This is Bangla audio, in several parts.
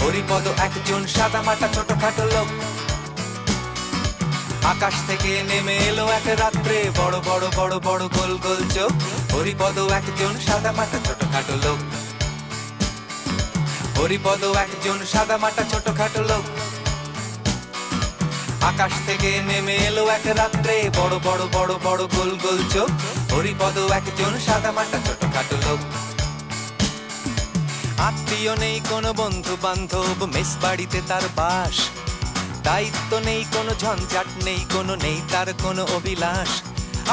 হরিপদ একজন সাদা মাটা ছোটখাটো লোক। আকাশ থেকে নেমে এলো এক রাত্রে বড় বড় বড় বড় গোল গোল চোখ। হরিপদ একজন সাদা মাটা ছোটখাটো লোক। হরিপদ একজন সাদা মাটা ছোটখাটো লোক। আকাশ থেকে নেমে এলো এক রাত্রে বড় বড় বড় বড় গোল গোল চোখ। হরিপদ একজন সাদা মাটা ছোটখাটো লোক। আত্মীয় নেই কোনো বন্ধু বান্ধব মেস বাড়িতে তার বাস। দায়িত্ব নেই কোনো ঝঞ্ঝাট নেই, কোনো নেই তার কোনো অভিলাষ।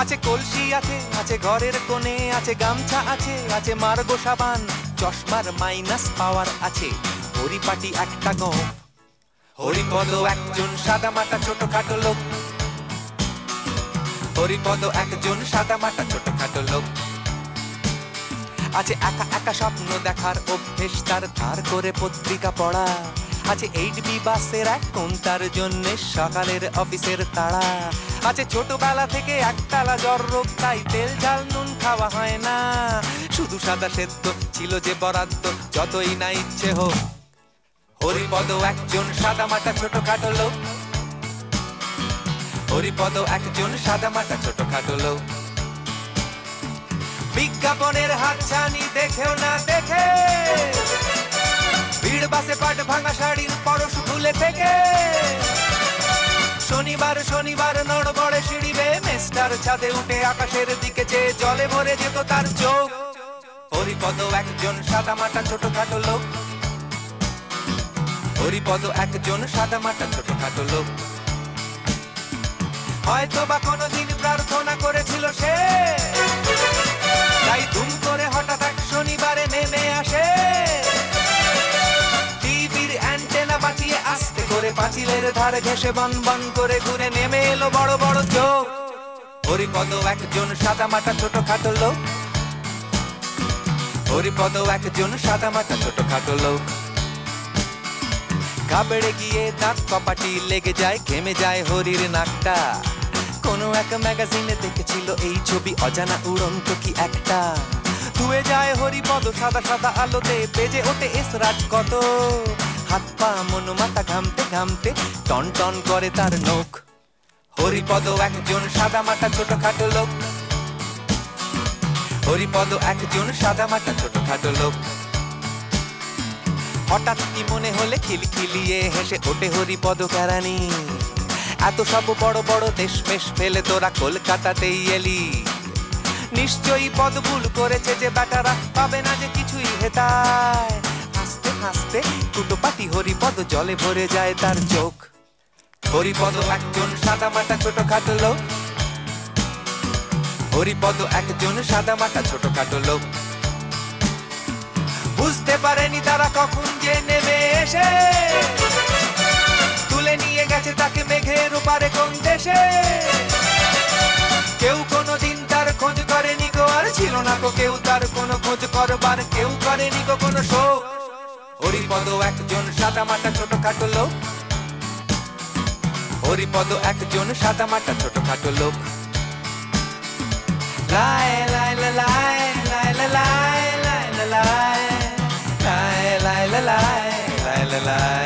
আছে কলসি, আছে আছে ঘরের কোণে, আছে গামছা, আছে আছে মার্গো সাবান। চশমার মাইনাস পাওয়ার আছে হরিপাটি একটা গম হরিপদ একজন সাদা মাটা ছোটখাটো লোক। হরিপদ একজন সাদা মাটা ছোটখাটো লোক। আছে একা একা স্বপ্ন দেখার অভ্যেস, তার ধার করে পত্রিকা পড়া। আছে এইট বি বাসের এক কোন তার জন্য সকালের অফিসের তাড়া। আছে ছোটবেলা থেকে একতলা জ্বর রোগ, তাই তেল, ঝাল, নুন খাওয়া হয় না। শুধু সাদা সেদ্ধ ছিল যে বরাদ্দ, যতই না ইচ্ছে হোক। হরিপদ একজন সাদা মাটা ছোটখাটো লোক। হরিপদ একজন সাদা মাটা ছোটখাটো লোক। বিজ্ঞাপনের হাতছানি দেখেও না দেখে। ভিড় বাসে পাট ভাঙা শাড়ির পরশ ভুলে থেকে। শনিবার শনিবার নড়বড়ে সিঁড়ি বেয়ে মেস্টার ছাদে উঠে আকাশের দিকে চেয়ে জলে ভরে যেত তার চোখ। হরিপদ একজন সাদা মাটা ছোটখাটো লোক। হরিপদ একজন সাদা মাটা ছোটখাটো লোক। হয়তো বা কোনোদিন প্রার্থনা করেছিল সে করে পাঁচিলের ধারে ঘেসে বন বন করে ঘুরে নেমে এলো বড় বড় চোখ। হরিপদ একজন সাদা মাটা ছোটখাটো লোক। হরিপদ একজন সাদা মাটা ছোটখাটো লোক। কাপড়ে গিয়ে দাঁত কপাটি লেগে যায়, ঘেমে যায় হরির নাকটা। কোনো এক ম্যাগাজিনে দেখেছিল এই ছবি, অজানা উড়ন্ত কি একটা। ধুয়ে যায় হরিপদ সাদা সাদা আলোতে, বেজে ওঠে এস রাজ কত হাত পা, মন, মাথা ঘামতে ঘামতে টন টন করে তার নখ। হরিপদ একজন সাদা মাটা ছোটখাটো লোক। হরিপদ একজন সাদা মাটা ছোটখাটো লোক। হঠাৎ কি মনে হলে খিলখিলিয়ে হেসে ওঠে হরিপদ কেরানি এত সব বড় বড় দেশমেশ ফেলে তোরা কলকাতাতেই এলি। নিশ্চয়ই পদ ভুল করেছে যে বেটারা পাবে না যে কিছুই হেতায়। হাসতে কুটোপাটি হরিপদ জলে ভরে যায় তার চোখ। হরিপদ একজন সাদা মাটা ছোটখাটো লোক। হরিপদ একজন সাদা মাটা ছোটখাটো লোক। বুঝতে পারেনি তারা কখন যে নেমে এসে। তুলে নিয়ে গেছে তাকে মেঘের ওপারে কোন দেশে। কেউ কোনোদিন তার খোঁজ করেনি গো, আর ছিল না গো কেউ তার কোনো খোঁজ করবার। কেউ করেনি গো কোনো শোক। হরিপদ একজন সাদা মাটা ছোট খাটো লোক হরিপদ একজন সাদা মাটা ছোট খাটো লোক লাই লাই লাই লাই লাই লাই লাই লাই লাই লাই লাই লাই লাই